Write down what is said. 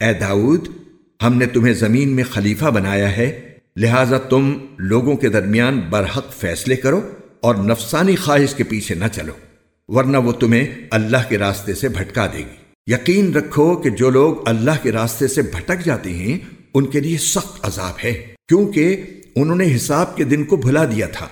اے داؤد، ہم نے تمہیں زمین میں خلیفہ بنایا ہے، لہذا تم لوگوں کے درمیان برحق فیصلے کرو اور نفسانی خواہش کے پیچھے نہ چلو، ورنہ وہ تمہیں اللہ کے راستے سے بھٹکا دے گی۔ یقین رکھو کہ جو لوگ اللہ کے راستے سے بھٹک جاتے ہیں، ان کے لیے سخت عذاب ہے، کیونکہ انہوں نے حساب کے دن کو بھلا دیا تھا۔